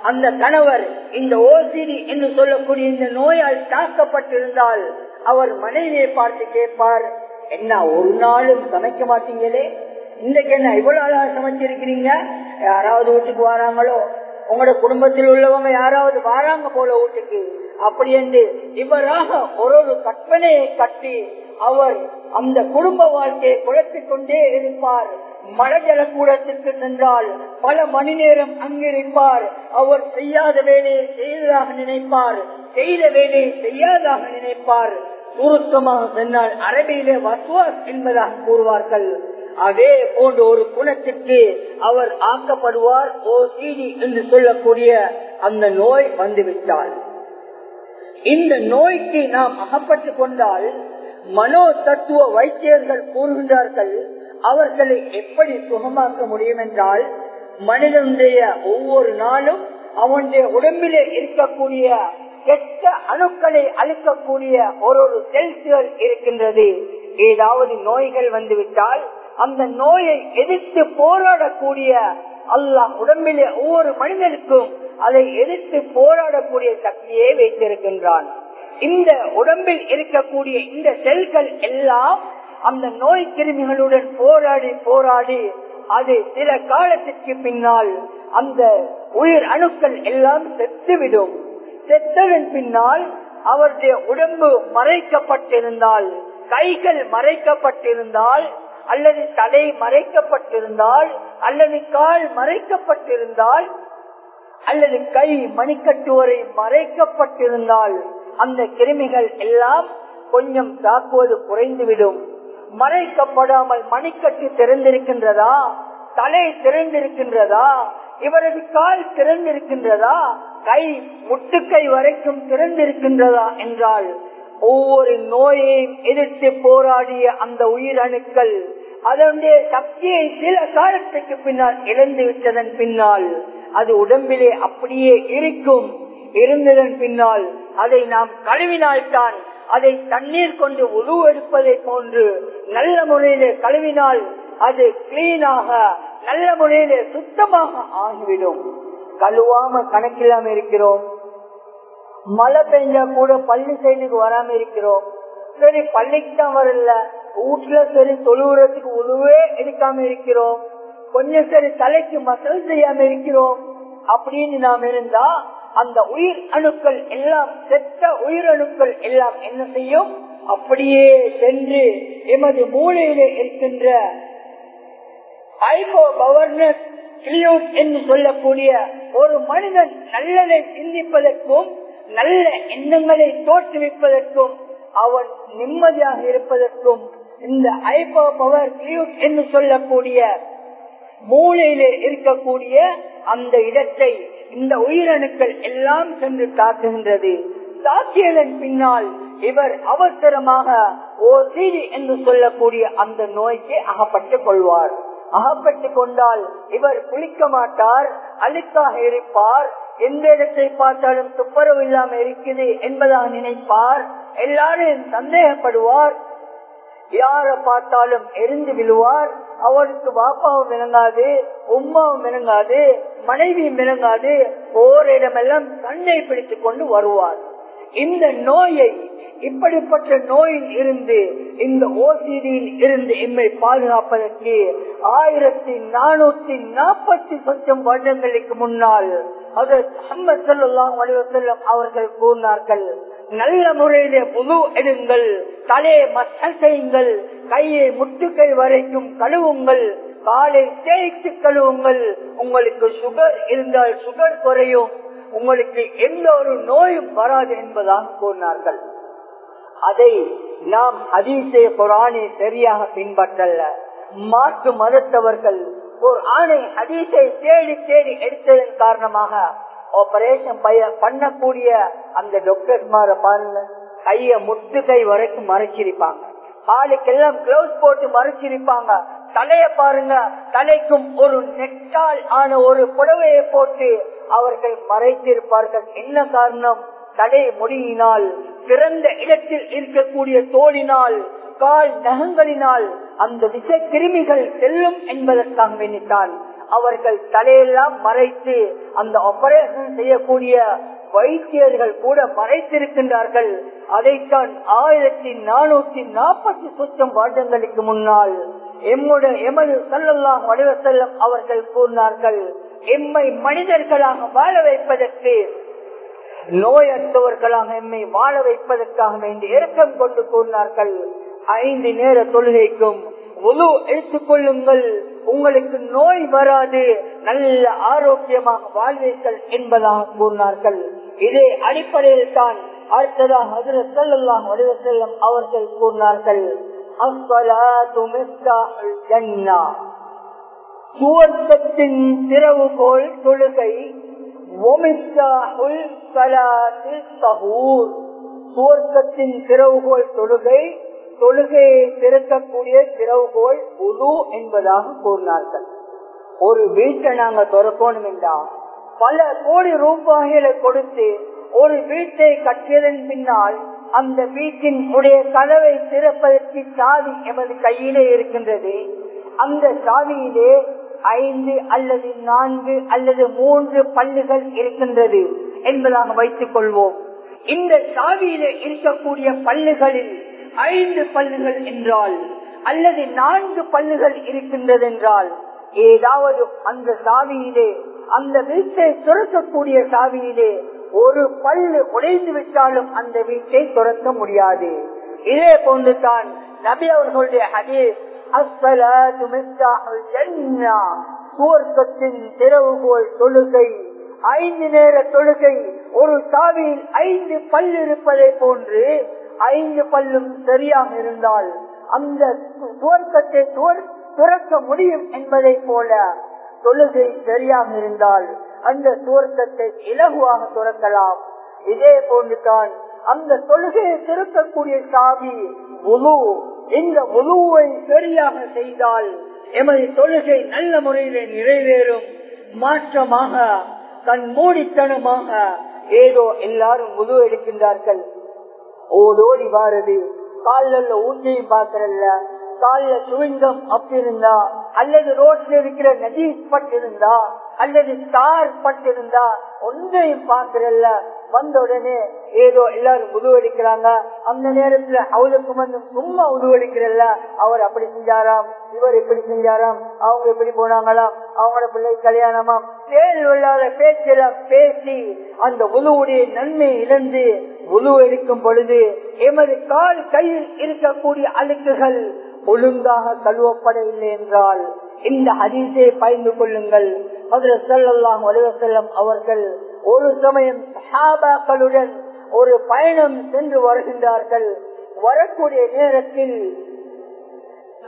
அந்த கணவர் இந்த ஓசிடி என்று சொல்லக்கூடிய இந்த நோயால் தாக்கப்பட்டிருந்தால் அவர் மனைவியை பார்த்து கேட்பார் என்ன ஒரு நாளும் சமைக்க மாட்டீங்களே? இன்றைக்கு என்ன இவ்வளவு அழகா சமைச்சிருக்கிறீங்க? யாராவது வீட்டுக்கு வராங்களோ உங்களோட குடும்பத்தில் உள்ளவங்க யாராவது வாழாங்க போல வீட்டுக்கு அப்படி என்று இவராக ஒரு ஒரு கற்பனையை கட்டி அவர் அந்த குடும்ப வாழ்க்கையை குழப்பிக் கொண்டே இருப்பார். மலஜல கூடத்திற்கு சென்றால் பல மணி நேரம் அங்கிருப்பார். அவர் செய்யாத வேலையை செய்ததாக நினைப்பார். செய்த வேலையை செய்யாதாக நினைப்பார். சுருக்கமாக சொன்னால் அரபியிலே வசுவாஸ் என்பதாக கூறுவார்கள். அதே போன்ற ஒரு குணத்திற்கு அவர் ஆக்கப்படுவார் ஓசிடி என்று சொல்லக்கூடிய அந்த நோய் வந்துவிட்டால். இந்த நோய்க்கு நாம் அகப்பட்டு கொண்டால் மனோ தத்துவ வைத்தியர்கள் கூறுகின்றார்கள் அவர்களை எப்படி சுகமாக்க முடியும் என்றால் மனிதனுடைய ஒவ்வொரு நாளும் அவனுடைய உடம்பிலே இருக்கக்கூடிய கெட்ட அணுக்களை அழிக்கக்கூடிய ஒரு ஒரு செல்ஸ்கள் இருக்கின்றது. ஏதாவது நோய்கள் வந்துவிட்டால் அந்த நோயை எதிர்த்து போராடக்கூடிய அல்லாஹ் உடம்பிலே ஒவ்வொரு மனிதனுக்கும் அதை எதிர்த்து போராடக்கூடிய சக்தியை வைத்திருக்கின்றான். இந்த உடம்பில் இருக்கக்கூடிய இந்த செல்கள் எல்லாம் அந்த நோய் கிருமிகளுடன் போராடி போராடி அது சில காலத்திற்கு பின்னால் அந்த உயிர் அணுக்கள் எல்லாம் செத்துவிடும். செத்ததன் பின்னால் அவருடைய உடம்பு மறைக்கப்பட்டிருந்தால் கைகள் மறைக்கப்பட்டிருந்தால் அல்லது தலை மறைக்கப்பட்டிருந்தால் அல்லது கால் மறைக்கப்பட்டிருந்தால் அல்லது கை மணிக்கட்டுவரை மறைக்கப்பட்டிருந்தால் அந்த கிருமிகள் எல்லாம் கொஞ்சம் தாக்குவது குறைந்துவிடும். மறைக்கப்படாமல் மணிக்கட்டு திறந்திருக்கின்றதா? தலை திறந்திருக்கின்றதா? இவரது கால் திறந்திருக்கின்றதா? கை முட்டுக்கை வரைக்கும் திறந்திருக்கின்றதா என்றால் ஒவ்வொரு நோயையும் எதிர்த்து போராடிய அந்த உயிரணுக்கள் அதனுடைய சக்தியை சில காலத்துக்கு பின்னால் இழந்து விட்டதன் பின்னால் அது உடம்பிலே அப்படியே இருக்கும். இருந்ததன் பின்னால் அதை நாம் கழுவினால்தான் அதை தண்ணீர் கொண்டு உருவ எடுப்பதை போன்று நல்ல முறையிலே கழுவினால் அது கிளீனாக நல்ல முறையிலே சுத்தமாக ஆகிவிடும். கழுவாம கணக்கில்லாம இருக்கிறோம். மழை பெஞ்சா கூட பள்ளி சைடுக்கு வராம இருக்கிறோம். சரி பள்ளிக்கு தான் வரல. வீட்டுல சரி தொழுவுறதுக்கு உதவே எடுக்காம இருக்கிறோம். கொஞ்சம் சரி தலைக்கு மசல் செய்யாம இருக்கிறோம். அப்படின்னு நாம் இருந்தா அந்த உயிர் அணுக்கள் எல்லாம் செத்த உயிரணுக்கள் எல்லாம் என்ன செய்யும்? அப்படியே சென்று எமது மூளையிலே இருக்கின்ற ஐகோ கவர்னஸ் என்று சொல்லக்கூடிய ஒரு மனிதன் நல்லதை சிந்திப்பதற்கும் நல்ல எண்ணங்களை தோற்றுவிப்பதற்கும் அவன் நிம்மதியாக இருப்பதற்கும் இந்த ஐபோ பவர் என்று சொல்லக்கூடிய மூளையிலே இருக்கக்கூடிய அந்த இடத்தை இந்த உயிரணுக்கள் எல்லாம் சென்று தாக்குகின்றது. தாக்கியதன் பின்னால் இவர் அவசரமாக ஓசிடி என்று சொல்லக்கூடிய அந்த நோய்க்கு அகப்பட்டுக் கொள்வார். அகப்பட்டு கொண்டால் இவர் குளிக்க மாட்டார் அழுக்காக இருப்பார் எந்த இடத்தை பார்த்தாலும் துப்புரவு இல்லாம இருக்குது என்பதாக நினைப்பார் எல்லாரும் சந்தேகப்படுவார் யார பார்த்தாலும் எரிந்து விழுவார். அவருக்கு பாப்பாவும் இணங்காது உமாவும் இணங்காது மனைவியும் இணங்காது ஓரிடமெல்லாம் தன்னை பிடித்துக் கொண்டு வருவார். இந்த நோயை இப்படிப்பட்ட நோயில் இருந்து இந்த ஓசிடியில் இருந்து எம்மை பாதுகாப்பதற்கு ஆயிரத்தி நானூத்தி நாற்பத்தி சொச்சம் வருடங்களுக்கு முன்னால் அவர்கள் கூறினார்கள். நல்ல முறையிலே முழு எடுங்கள் தலையை மசல் செய்யுங்கள் கையை முட்டுக்கை வரைக்கும் கழுவுங்கள் காலை தேய்த்து கழுவுங்கள். உங்களுக்கு சுகர் இருந்தால் சுகர் குறையும். உங்களுக்கு எந்த ஒரு நோயும் வராது என்பதாக கூறினார்கள். அதை நாம் அதிசய குரானை சரியாக பின்பற்றல்ல மாற்று மறுத்தவர்கள் ஒரு ஆணை அதிசை தேடி தேடி எடுத்ததன் காரணமாக ஆபரேஷன் பண்ணக்கூடிய அந்த டாக்டர்மார பாருங்க. கைய முட்டு கை வரைக்கும் மறைச்சிருப்பாங்க. காலுக்கெல்லாம் கிளவுஸ் போட்டு மறைச்சிருப்பாங்க. தலைய பாருங்க. தலைக்கும் ஒரு நெட்டால் ஆன ஒரு புடவையை போட்டு அவர்கள் மறைத்திருப்பார்கள். என்ன காரணம்? தடை முடியினால் பிறந்த இடத்தில் இருக்கக்கூடிய தோழினால் கால் நகங்களினால் அந்த விஷ கிருமிகள் செல்லும் என்பதற்காக வேண்டித்தான். அவர்கள் தலையெல்லாம் மறைத்து அந்த ஆபரேஷன் செய்யக்கூடிய வைத்தியர்கள் கூட மறைத்திருக்கின்றார்கள். அதைத்தான் ஆயிரத்தி நானூத்தி நாற்பத்தி சொச்சம் வருடங்களுக்கு முன்னால் எம்முடைய எமது சல்லல்லாஹ் வடிவசல்லம் அவர்கள் கூறினார்கள் எம்மை மனிதர்களாக வாழ வைப்பதற்கு நோயற்றவர்களாக எம்மை வாழ வைப்பதற்காக வேண்டி இறக்கம் கொண்டு கூறினார்கள். ஐந்து நேர தொழுகைக்கும் உலு எடுத்துக் கொள்ளுங்கள். உங்களுக்கு நோய் வராது. நல்ல ஆரோக்கியமாக வாழ்வீர்கள் என்பதாக கூறினார்கள். இதே அடிப்படையில் தான் அடுத்ததாக ஹஜரத் ஸல்லல்லாஹு வடிவ வஸல்லம் அவர்கள் கூறினார்கள். அஸ்ஸலாத்து சுவர்க்கத்தின் திறவுகோல் தொழுகை. சுவர்க்கத்தின் திறவுகோல் தொழுகை. தொழுகையை திறக்கக்கூடிய திறவுகோள் உது என்பதாக கூறினார்கள். ஒரு வீட்டை நாங்க திறக்கணும் என்றா பல கோடி ரூபாய்களை கொடுத்து ஒரு வீட்டை கட்டியதன் பின்னால் அந்த வீட்டின் உடைய கதவை திறப்பதற்கு சாவி எமது கையிலே இருக்கின்றது. அந்த சாவியிலே ஐந்து அல்லது நான்கு அல்லது மூன்று பல்லுகள் இருக்கின்றது என்பதாக வைத்துக் கொள்வோம். இந்த சாவியிலே இருக்கக்கூடிய பல்லுகளில் ஐந்து பல்லுகள் என்றால் அல்லது நான்கு பல்லுகள் இருக்கின்றது என்றால் ஏதாவது அந்த சாவியிலே அந்த வீட்டை துறக்கக்கூடிய சாவியிலே ஒரு பல்லு உடைந்து விட்டாலும் அந்த வீட்டை துறக்க முடியாது. இதே போன்று தான் நபி அவர்களுடைய ஹதீஸ் சுவர்க்கத்தின் திறவுகோல் தொழுகை ஐந்து நேர தொழுகை ஒரு சாவியில் ஐந்து பல் இருப்பதை போன்று ஐந்து பல்லும் சரியாக இருந்தால் அந்த துவர்க்கத்தை துறக்க முடியும் என்பதை போல தொழுகை சரியாக இருந்தால் அந்த துவர்க்கத்தை இலகுவாக துறக்கலாம். இதே போன்றுதான் அந்த தொழுகையை திறக்கக்கூடிய சாவி முழு இந்த முழுவை சரியாக செய்தால் எமது தொழுகை நல்ல முறையிலே நிறைவேறும். மாற்றமாக கண் மூடித்தனமாக ஏதோ எல்லாரும் முழு எடுக்கின்றார்கள். ஓடோடி வாரது காலில் ஊட்டியும் பாக்குறல்ல காலில் சுவிங்கம் அப்படிருந்தா அல்லது ரோட்ல இருக்கிற நதி பட்டிருந்தா அல்லது தார் பட்டிருந்தா ஒன்றையும் பாக்குறல்ல வந்த உடனே ஏதோ எல்லாரும் உதுவடிக்கிறாங்க அந்த நேரத்துல அவளுக்கு வந்து சும்மா உதுவடிக்கிறல்ல அவர் அப்படி செஞ்சாராம் இவர் இப்படி செஞ்சாராம் அவங்க எப்படி போனாங்களாம் அவங்களோட பிள்ளை கல்யாணமாம் தேவையில்லாத பேச்செல்லாம் பேசி அந்த உழுவுடைய நன்மை இழந்து உழு எடுக்கும் பொழுது எமது கால் கையில் இருக்கக்கூடிய அழுக்குகள் ஒழுங்காக கழுவப்படவில்லை என்றால் இந்த ஹதீஸை பயந்து கொள்ளுங்கள். செல்லம் அவர்கள் ஒரு சமயம் சஹாபாக்களுடன் ஒரு பயணம் சென்று வருகின்றார்கள். வரக்கூடிய நேரத்தில்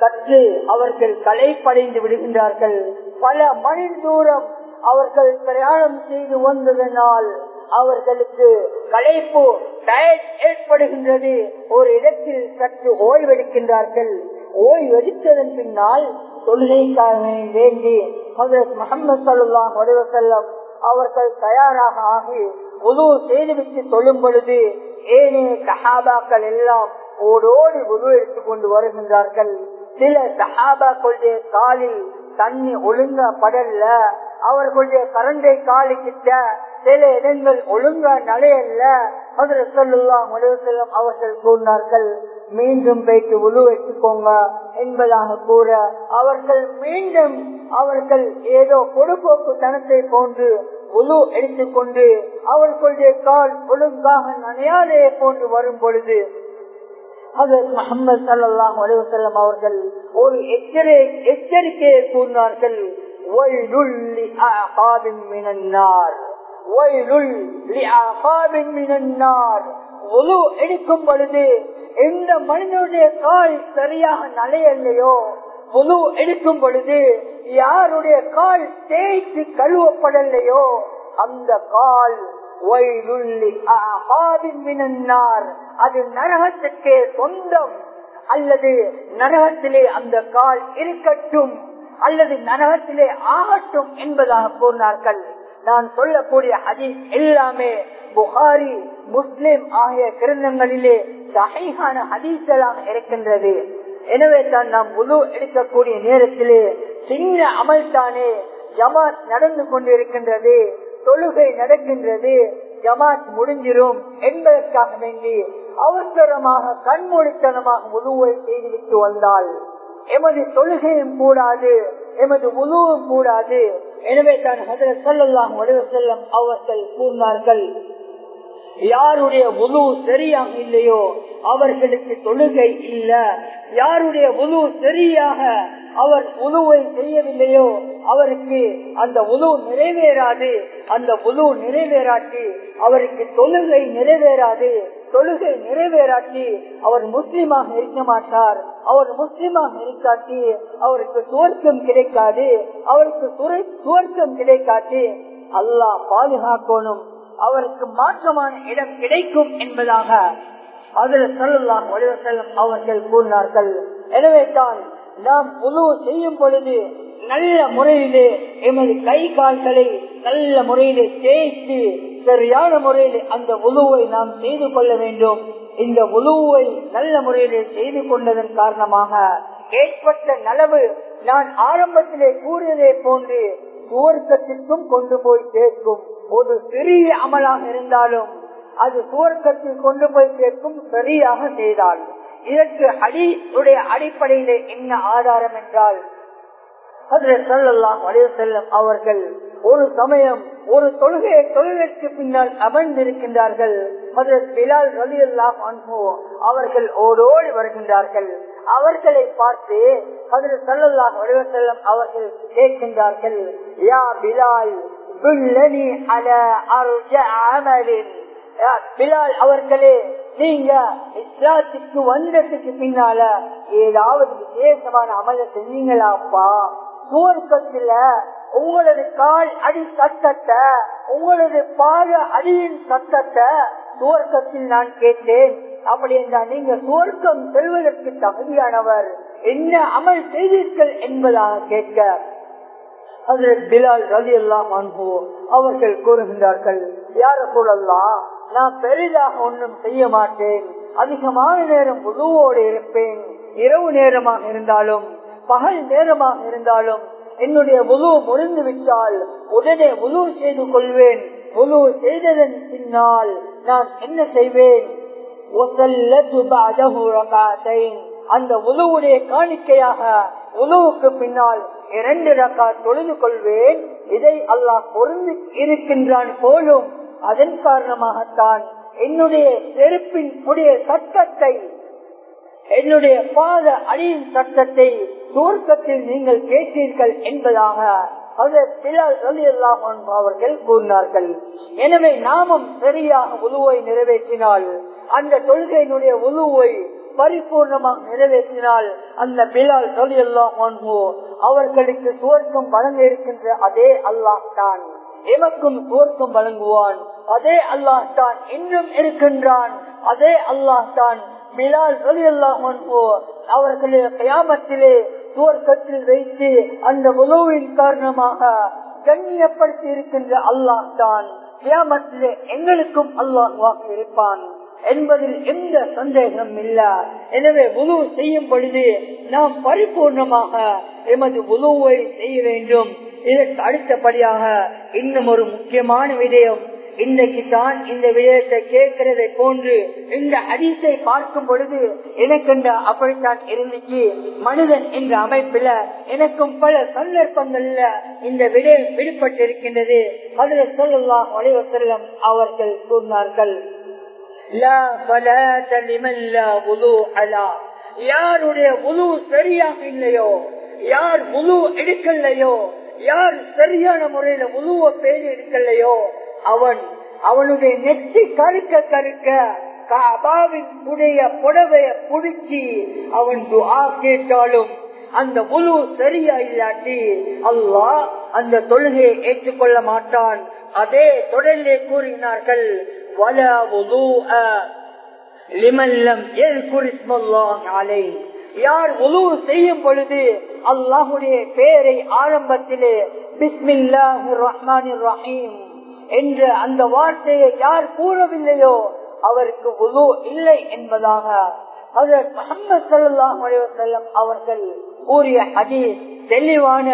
சற்று அவர்கள் களைப்படைந்து விடுகின்றார்கள். பல மணி தூரம் அவர்கள் பிரயாணம் செய்து வந்ததனால் அவர்களுக்கு களைப்பு ஏற்படுகின்றது. ஒரு இடத்தில் சற்று ஓய்வெடுக்கின்றார்கள். ஓய்வெடுத்ததன் பின்னால் தொழுகைக்காக வேண்டி முகமது சல்லாஹ் செல்லம் அவர்கள் தயாராக ஆகி உது செய்துவிட்டு சொல்லும் பொழுது ஏனைய சஹாபாக்கள் எல்லாம் ஓடோடி உது எடுத்துக் கொண்டு வருகின்றார்கள். சில சஹாபாக்களுடைய காலில் தண்ணி ஒழுங்கா படல்ல அவர்களுடைய கரண்டை காலி கிட்ட சில இடங்கள் ஒழுங்கா நலையல்ல அதில் சொல்லுல்லாம் செல்லம் அவர்கள் கூறினார்கள் மீண்டும் போயிட்டு உழு வச்சுக்கோங்க என்பதாக கூற அவர்கள் மீண்டும் அவர்கள் ஏதோ பொடுபோக்கு தனத்தை போன்று உழு எடுத்துக்கொண்டு அவர்களுடைய கால் ஒழுங்காக நனையாதே போன்று வரும் பொழுது முகமது சல்லாஹ் அலுவலம் அவர்கள் ஒரு எச்சரி எச்சரிக்கையை கூறினார்கள் எடுக்கும் பொழுது எந்த மனிதனுடைய கால் சரியாக நலையல்லையோ முழு எடுக்கும் பொழுது யாருடைய கால் தேய்த்து கழுவப்படலையோ அந்த கால் அது நரகத்துக்கே சொந்தம். அல்லது நரகத்திலே அந்த கால் இருக்கட்டும். அல்லது நரகத்திலே ஆகட்டும் என்பதாக கூறினார்கள். நான் சொல்லக்கூடிய ஹதீஸ் எல்லாமே புகாரி முஸ்லிம் ஆகிய கிரந்தங்களிலே சகைகான ஹதீஸ்களாக இருக்கின்றது. எனவே தான் நாம் முழு எடுக்கக்கூடிய நேரத்திலே சின்ன அமல் தானே ஜமாத் நடந்து கொண்டிருக்கின்றது தொழுகை நடக்கின்றது ஜமாத் முடிஞ்சிரும் என்பதற்காக வேண்டி அவசரமாக கண்மூடித்தனமாக முழுவை செய்துவிட்டு வந்தால் எமது தொழுகையும் கூடாது. எமது உழுவும் கூடாது எனவே தான் ஹதரத் ஸல்லல்லாஹு செல்லம் அவர்கள் கூறினார்கள் யாருடைய முழு சரியாக இல்லையோ அவர்களுக்கு தொழுகை இல்ல. யாருடைய முழு சரியாக அவர் உழுவை செய்யவில்லையோ அவருக்கு அந்த முழு நிறைவேறாது. அந்த முழு நிறைவேறாட்டி அவருக்கு தொழுகை நிறைவேறாது. தொழுகை நிறைவேறாட்டி அவர் முஸ்லீமாக இருக்க மாட்டார். அவர் முஸ்லீமாக இருக்காட்டி அவருக்கு சுவர்க்கம் கிடைக்காது. அவருக்கு துறை சுவர்க்கம் கிடைக்காட்டி அல்லாஹ் பாதுகாக்கணும். அவருக்கு மாற்றமான இடம் கிடைக்கும் என்பதாக அதில் சொல்லலாம் வடிவசல்லம் அவர்கள் கூறினார்கள். எனவே தான் நாம் உதவு செய்யும் பொழுது நல்ல முறையிலே எமது கை கால்களை நல்ல முறையிலே தேய்த்து சரியான முறையிலே அந்த உழுவை நாம் செய்து கொள்ள வேண்டும். இந்த உழுவை நல்ல முறையிலே செய்து கொண்டதன் காரணமாக ஏற்பட்ட நலவு நான் ஆரம்பத்திலே கூறியதை போன்று சுவர்க்கத்திற்கும் கொண்டு போய் சேர்க்கும். ஒரு சிறிய அமலாக இருந்தாலும் அது சுவர்க்கத்தில் கொண்டு போய் சேர்க்கும் சரியாக செய்தால். இதற்கு அடியுடைய அடிப்படையிலே என்ன ஆதாரம் என்றால் அவர்கள் ஒரு சமயம் ஒரு தொழுகையை தொழுகைக்கு பின்னால் அமர்ந்திருக்கின்றார்கள். பிலால் ரலி அல்லாம் அவர்கள் ஓடோடி வருகின்றார்கள். அவர்களை பார்த்து அதில் சல்லல்லாஹ் வடிவசல்லம் அவர்கள் கேட்கின்றார்கள் யா பிலால் பிலால் அவர்களே நீங்க இஸ்லாத்துக்கு வந்ததுக்கு பின்னால ஏதாவது விசேஷமான அமல செஞ்சீங்களாப்பா? சுவர்க்கத்தில உங்களது கால் அடி சத்தத்தை உங்களது பாத அடியின் சத்தத்தை சுவர்க்கத்தில் நான் கேட்டேன். அப்படி என்றால் நீங்க சுவர்க்கம் செல்வதற்கு தகுதியானவர். என்ன அமல் செய்தீர்கள் என்பதாக கேட்க. பிலால் ரவி எல்லாம் அவர்கள் கூறுகின்றார்கள் யார சொல்லலாம் நான் பெரிதாக ஒன்றும் செய்ய மாட்டேன். அதிகமான நேரம் உதவோடு இருப்பேன். இரவு நேரமாக இருந்தாலும் பகல் நேரமாக இருந்தாலும் என்னுடைய முழு முடிந்து விட்டால் உடனே முழு செய்து கொள்வேன். முழு செய்ததன் பின்னால் நான் என்ன செய்வேன்? அந்த உழுவுடைய காணிக்கையாக உதவுக்கு பின்னால் இரண்டு ரக்கா தொழுது கொள்வேன். இதை அல்லாஹ் பொருந்து இருக்கின்றான் போலும். அதன் காரணமாகத்தான் என்னுடைய செருப்பின் உடைய சட்டத்தை என்னுடைய பாத அணியின் சட்டத்தை சுவர்க்கத்தில் நீங்கள் கேட்டீர்கள் என்பதாக அவர்கள் கூறினார்கள். எனவே நாமும் சரியாக உழுவை நிறைவேற்றினால் அந்த தொழுகையினுடைய உழுவை பரிபூர்ணமாக நிறைவேற்றினால் அந்த பிலால் தொழிலெல்லாம் அவர்களுக்கு சுவர்க்கம் வழங்க இருக்கின்ற அதே அல்லாஹ் தான். எமக்கும் சுவர்க்கம் வழங்குவான். அதே அல்லாஹ் தான் இன்னும் இருக்கின்றான். அதே அல்லாஹ் தான் பிலால் தொழிலெல்லாம் அவர்களுடைய கயாமத்திலே சுவர்க்கத்தில் வைத்து அந்த உதவியின் காரணமாக கண்ணியப்படுத்தி இருக்கின்ற அல்லாஹ் தான் கியாமத்திலே எங்களுக்கும் அல்லாஹ் வாக்கு இருப்பான் என்பதில் எந்த சந்தேகம் இல்ல. எனவே உதவு செய்யும் பொழுது நாம் பரிபூர்ணமாக எமது உதவை செய்ய வேண்டும். இதற்கு அடுத்தபடியாக இன்னும் ஒரு முக்கியமான விடயம் இன்றைக்கு தான் இந்த விடயத்தை கேட்கிறதை போன்று இந்த அதிசை பார்க்கும் பொழுது எனக்கென்ற அப்படித்தான் இருந்துச்சு. மனிதன் என்ற அமைப்புல எனக்கும் பல சந்தர்ப்பங்கள்ல இந்த விடயம் விடுபட்டிருக்கின்றது. அதுல சொல்லலாம் வலைவசல்லம் அவர்கள் கூறினார்கள் யாருடைய முழு சரியாக இல்லையோ யார் முழு எடுக்கலையோ யார் சரியான முறையில முழுவ பேணி எடுக்கலையோ அவன் அவனுடைய நெற்றி கருக்க கருக்க காபாவின் உடைய புடவைய புடிச்சி அவன் துஆ கேட்டாலும் அந்த முழு சரியா இல்லாட்டி அல்லாஹ் அந்த தொழுகையை ஏற்றுக்கொள்ள மாட்டான். அதே தொடரிலே கூறினார்கள் வல லிமல்லம் யார் உழவு செய்யும் பொழுது அல்லாஹுடைய பெயரை ஆரம்பத்திலே பிஸ்மில்லாஹு ரஹ்மான் ரஹீம் என்ற அந்த வார்த்தையை யார் கூறவில்லையோ அவருக்கு உது இல்லை என்பதாக ஹஜரத் முகமது சல்லாஹ் அவர்கள் கூறிய ஹதீஸ் தெளிவான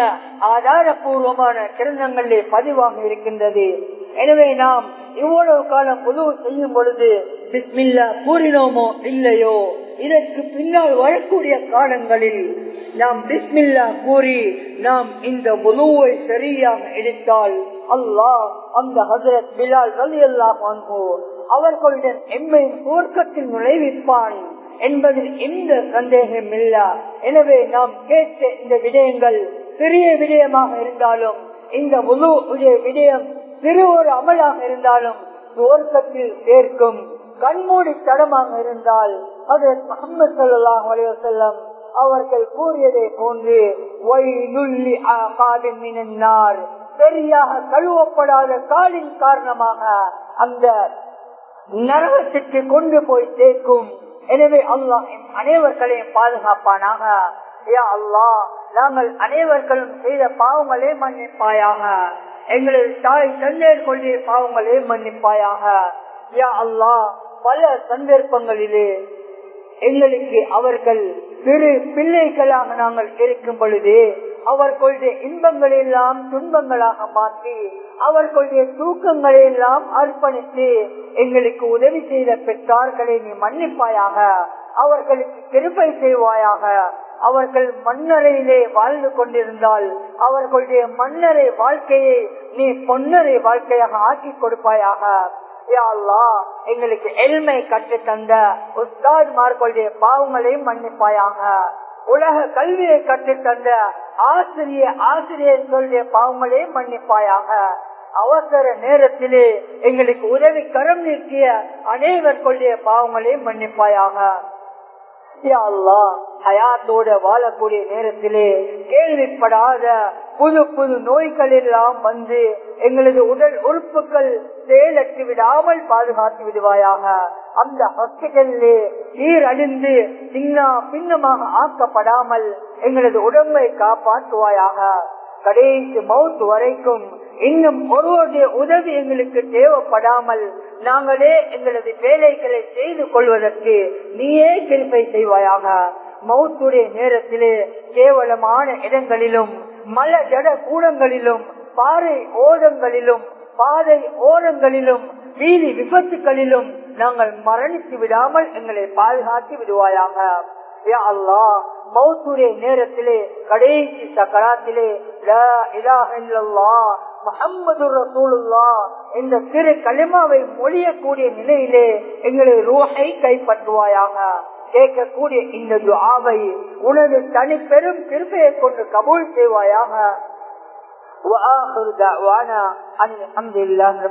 ஆதாரபூர்வமான கிரணங்களிலே பதிவாக இருக்கின்றது. எனவே நாம் இவ்வளவு காலம் உதவு செய்யும் பொழுது பிஸ்மில்லா கூறினோமோ இல்லையோ? இதற்கு பின்னால் வரக்கூடிய காலங்களில் நாம் பிஸ்மில்லா கூறி நாம் இந்த உதவை சரியாக எடுத்தால் அல்லாஹ் அந்த ஹசரத் பிலால் ரலி அல்லாஹ் அவர்களுடன் எம்மை தோற்கத்தில் நுழைவிப்பான் என்பதில் எந்த சந்தேகம் இல்ல. எனவே நாம் கேட்ட இந்த விடயங்கள் சிறிய விடயமாக இருந்தாலும் இந்த முழு விடயம் சிறு ஒரு அமலாக இருந்தாலும் சுவர்க்கத்தில் சேர்க்கும் கண்மூடி தடமாக இருந்தால் அது முகமது சல்லாஹ் செல்லம் அவர்கள் கூறியதை போன்று சரியாக கழுவப்படாத காலின் காரணமாக அந்த நரகத்திற்கு கொண்டு போய் சேர்க்கும். எனவே அல்லாஹ் அனைவர்களையும் பாதுகாப்பானாக. யா அல்லாஹ் நாங்கள் அனைவர்களும் செய்த பாவங்களே மன்னிப்பாயாக. எங்களது தாய் தந்தையர் கொள்ளிய பாவங்களே மன்னிப்பாயாக. யா அல்லாஹ் பல சந்தர்ப்பங்களிலே எங்களுக்கு அவர்கள் சிறு பிள்ளைகளாக நாங்கள் இருக்கும் பொழுது அவர்களுடைய இன்பங்களை எல்லாம் துன்பங்களாக மாற்றி அவர்களுடைய தூக்கங்களை எல்லாம் அர்ப்பணித்து எங்களுக்கு உதவி செய்த பெற்றார்களை நீ மன்னிப்பாயாக. அவர்களுக்கு கிருப்பை செய்வாயாக. அவர்கள் மண்ணறையிலே வாழ்ந்து கொண்டிருந்தால் அவர்களுடைய மன்னரை வாழ்க்கையை நீ பொன்னரை வாழ்க்கையாக ஆக்கி கொடுப்பாயாக. எங்களுக்கு எல்மை கற்று தந்த உஸ்தாத்மார்களுடைய பாவங்களையும் மன்னிப்பாயாக. உலக கல்வியை கற்று தந்த ஆசிரிய ஆசிரியர்களுடைய பாவங்களையும் மன்னிப்பாயாக. அவசர நேரத்திலே எங்களுக்கு உதவி கரம் நீக்கிய அனைவர்களுடைய பாவங்களையும் மன்னிப்பாயாக. ஹயாத்தோட வாழக்கூடிய நேரத்திலே கேள்விப்படாத புது புது நோய்கள் எல்லாம் வந்து எங்களது உடல் உறுப்புகள் செயலற்று விடாமல் பாதுகாத்து விடுவாயாக. அந்த ஹாஸ்பிட்டலிலே சீரழிந்து சின்ன பின்னமாக ஆக்கப்படாமல் எங்களது உடம்பை காப்பாற்றுவாயாக. கடைசி மவுத் வரைக்கும் இன்னும் ஒருவருடைய உதவி எங்களுக்கு தேவைப்படாமல் நாங்களே எங்களது வேலைகளை செய்து கொள்வதற்கு நீயே கிருப்பை செய்வாயாக. மௌத்துடைய நேரத்திலே கேவலமான இடங்களிலும் மல ஜட கூடங்களிலும் பாறை ஓரங்களிலும் பாதை ஓரங்களிலும் வீதி விபத்துகளிலும் நாங்கள் மரணித்து விடாமல் எங்களை பாதுகாத்து விடுவாயாக. யா அல்லாஹ் மௌத்துடைய நேரத்திலே கடைசி சக்கராத்திலே முகம்மது ரசூலுல்லா இந்த சிறு களிமாவை மொழியக்கூடிய நிலையிலே எங்களை ரூஹை கைப்பற்றுவாயாக கேட்கக்கூடிய இந்த துஆவை உனது தனி பெரும் கிருப்பையை கொண்டு கபூல் செய்வாயாக وآخر دعوانا أن الحمد لله رب